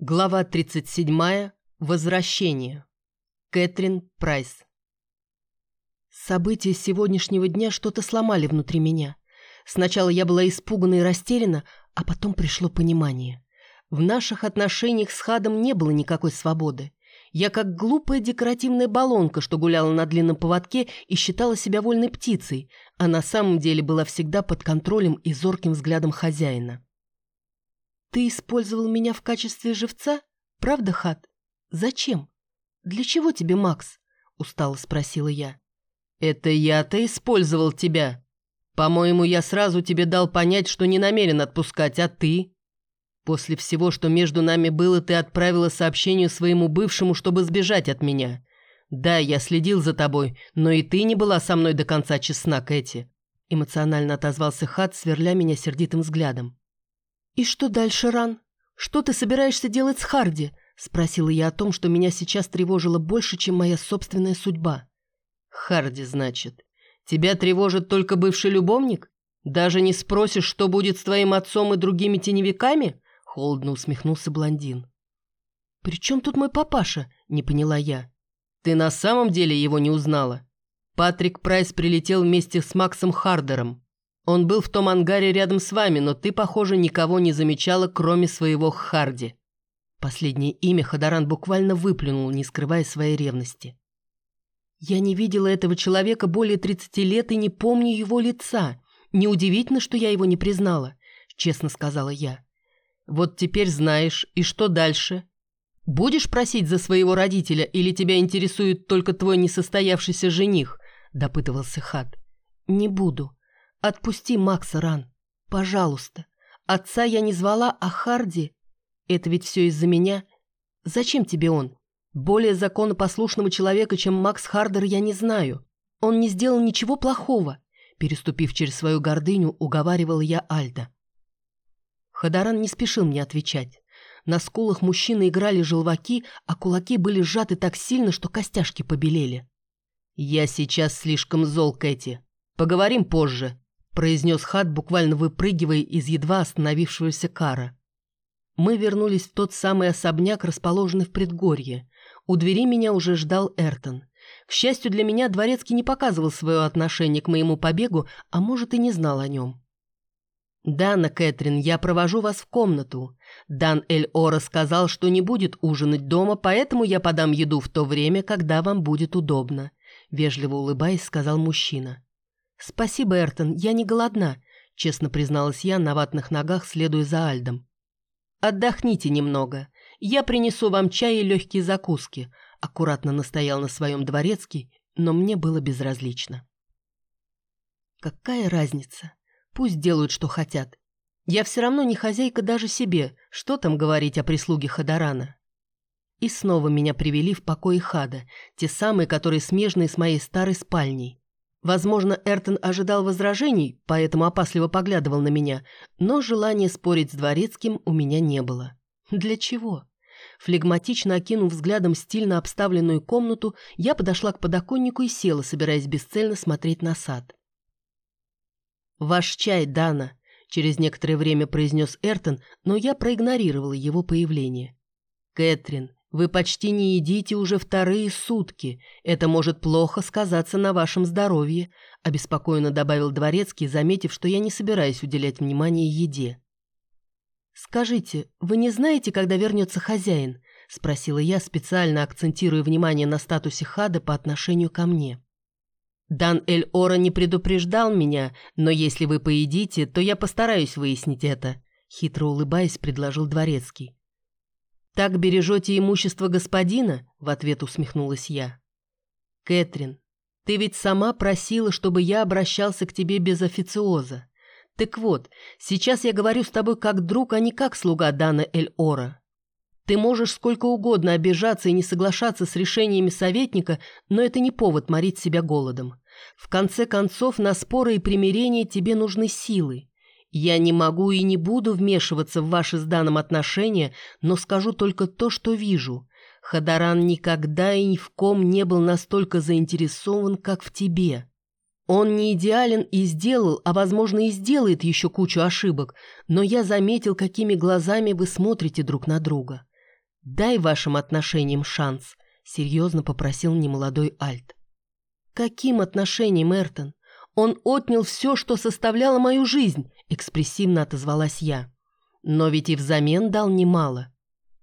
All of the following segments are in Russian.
Глава 37. Возвращение. Кэтрин Прайс. События сегодняшнего дня что-то сломали внутри меня. Сначала я была испугана и растеряна, а потом пришло понимание. В наших отношениях с Хадом не было никакой свободы. Я как глупая декоративная баллонка, что гуляла на длинном поводке и считала себя вольной птицей, а на самом деле была всегда под контролем и зорким взглядом хозяина. «Ты использовал меня в качестве живца? Правда, Хат? Зачем? Для чего тебе, Макс?» – устало спросила я. «Это я-то использовал тебя. По-моему, я сразу тебе дал понять, что не намерен отпускать, а ты...» После всего, что между нами было, ты отправила сообщение своему бывшему, чтобы сбежать от меня. Да, я следил за тобой, но и ты не была со мной до конца честна, Кэти. Эмоционально отозвался Хат, сверля меня сердитым взглядом. «И что дальше, Ран? Что ты собираешься делать с Харди?» Спросила я о том, что меня сейчас тревожило больше, чем моя собственная судьба. «Харди, значит. Тебя тревожит только бывший любовник? Даже не спросишь, что будет с твоим отцом и другими теневиками?» Холодно усмехнулся блондин. «При чем тут мой папаша?» – не поняла я. «Ты на самом деле его не узнала? Патрик Прайс прилетел вместе с Максом Хардером. Он был в том ангаре рядом с вами, но ты, похоже, никого не замечала, кроме своего Харди». Последнее имя Хадаран буквально выплюнул, не скрывая своей ревности. «Я не видела этого человека более 30 лет и не помню его лица. Неудивительно, что я его не признала», — честно сказала я. «Вот теперь знаешь, и что дальше? Будешь просить за своего родителя или тебя интересует только твой несостоявшийся жених?» — допытывался Хад. «Не буду», «Отпусти Макса, Ран. Пожалуйста. Отца я не звала, а Харди... Это ведь все из-за меня. Зачем тебе он? Более законопослушного человека, чем Макс Хардер, я не знаю. Он не сделал ничего плохого». Переступив через свою гордыню, уговаривала я Альда. Хадаран не спешил мне отвечать. На скулах мужчины играли желваки, а кулаки были сжаты так сильно, что костяшки побелели. «Я сейчас слишком зол, Кэти. Поговорим позже», произнес Хат, буквально выпрыгивая из едва остановившегося кара. Мы вернулись в тот самый особняк, расположенный в предгорье. У двери меня уже ждал Эртон. К счастью для меня, Дворецкий не показывал свое отношение к моему побегу, а может и не знал о нем. «Дана, Кэтрин, я провожу вас в комнату. Дан Эль-Ора сказал, что не будет ужинать дома, поэтому я подам еду в то время, когда вам будет удобно», — вежливо улыбаясь, сказал мужчина. «Спасибо, Эртон, я не голодна», — честно призналась я на ватных ногах, следуя за Альдом. «Отдохните немного. Я принесу вам чай и легкие закуски», — аккуратно настоял на своем дворецкий, но мне было безразлично. «Какая разница? Пусть делают, что хотят. Я все равно не хозяйка даже себе, что там говорить о прислуге Хадарана?» И снова меня привели в покои Хада, те самые, которые смежные с моей старой спальней. Возможно, Эртон ожидал возражений, поэтому опасливо поглядывал на меня, но желания спорить с дворецким у меня не было. Для чего? Флегматично окинув взглядом стильно обставленную комнату, я подошла к подоконнику и села, собираясь бесцельно смотреть на сад. «Ваш чай, Дана», — через некоторое время произнес Эртон, но я проигнорировала его появление. «Кэтрин, вы почти не едите уже вторые сутки. Это может плохо сказаться на вашем здоровье», – обеспокоенно добавил Дворецкий, заметив, что я не собираюсь уделять внимание еде. «Скажите, вы не знаете, когда вернется хозяин?» – спросила я, специально акцентируя внимание на статусе Хада по отношению ко мне. «Дан Эль-Ора не предупреждал меня, но если вы поедите, то я постараюсь выяснить это», – хитро улыбаясь, предложил Дворецкий. «Так бережете имущество господина?» – в ответ усмехнулась я. «Кэтрин, ты ведь сама просила, чтобы я обращался к тебе без официоза. Так вот, сейчас я говорю с тобой как друг, а не как слуга Дана Эль-Ора. Ты можешь сколько угодно обижаться и не соглашаться с решениями советника, но это не повод морить себя голодом. В конце концов, на споры и примирения тебе нужны силы. Я не могу и не буду вмешиваться в ваши с Даном отношения, но скажу только то, что вижу. Хадаран никогда и ни в ком не был настолько заинтересован, как в тебе. Он не идеален и сделал, а, возможно, и сделает еще кучу ошибок, но я заметил, какими глазами вы смотрите друг на друга. Дай вашим отношениям шанс», — серьезно попросил немолодой Альт. «Каким отношениям, Эртон? Он отнял все, что составляло мою жизнь», — экспрессивно отозвалась я. «Но ведь и взамен дал немало.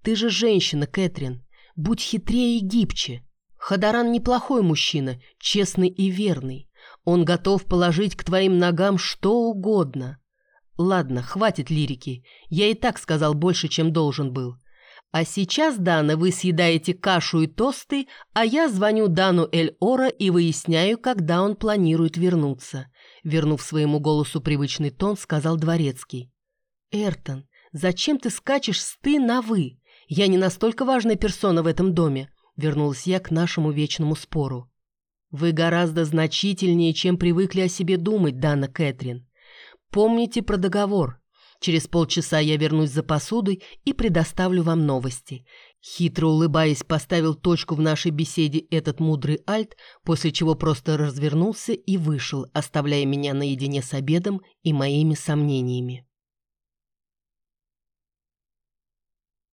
Ты же женщина, Кэтрин. Будь хитрее и гибче. Хадаран неплохой мужчина, честный и верный. Он готов положить к твоим ногам что угодно. Ладно, хватит лирики. Я и так сказал больше, чем должен был. А сейчас, Дана, вы съедаете кашу и тосты, а я звоню Дану Эль-Ора и выясняю, когда он планирует вернуться. Вернув своему голосу привычный тон, сказал Дворецкий. «Эртон, зачем ты скачешь с «ты» на «вы»? Я не настолько важная персона в этом доме. Вернулась я к нашему вечному спору. Вы гораздо значительнее, чем привыкли о себе думать, Дана Кэтрин. Помните про договор. Через полчаса я вернусь за посудой и предоставлю вам новости. Хитро улыбаясь, поставил точку в нашей беседе этот мудрый альт, после чего просто развернулся и вышел, оставляя меня наедине с обедом и моими сомнениями.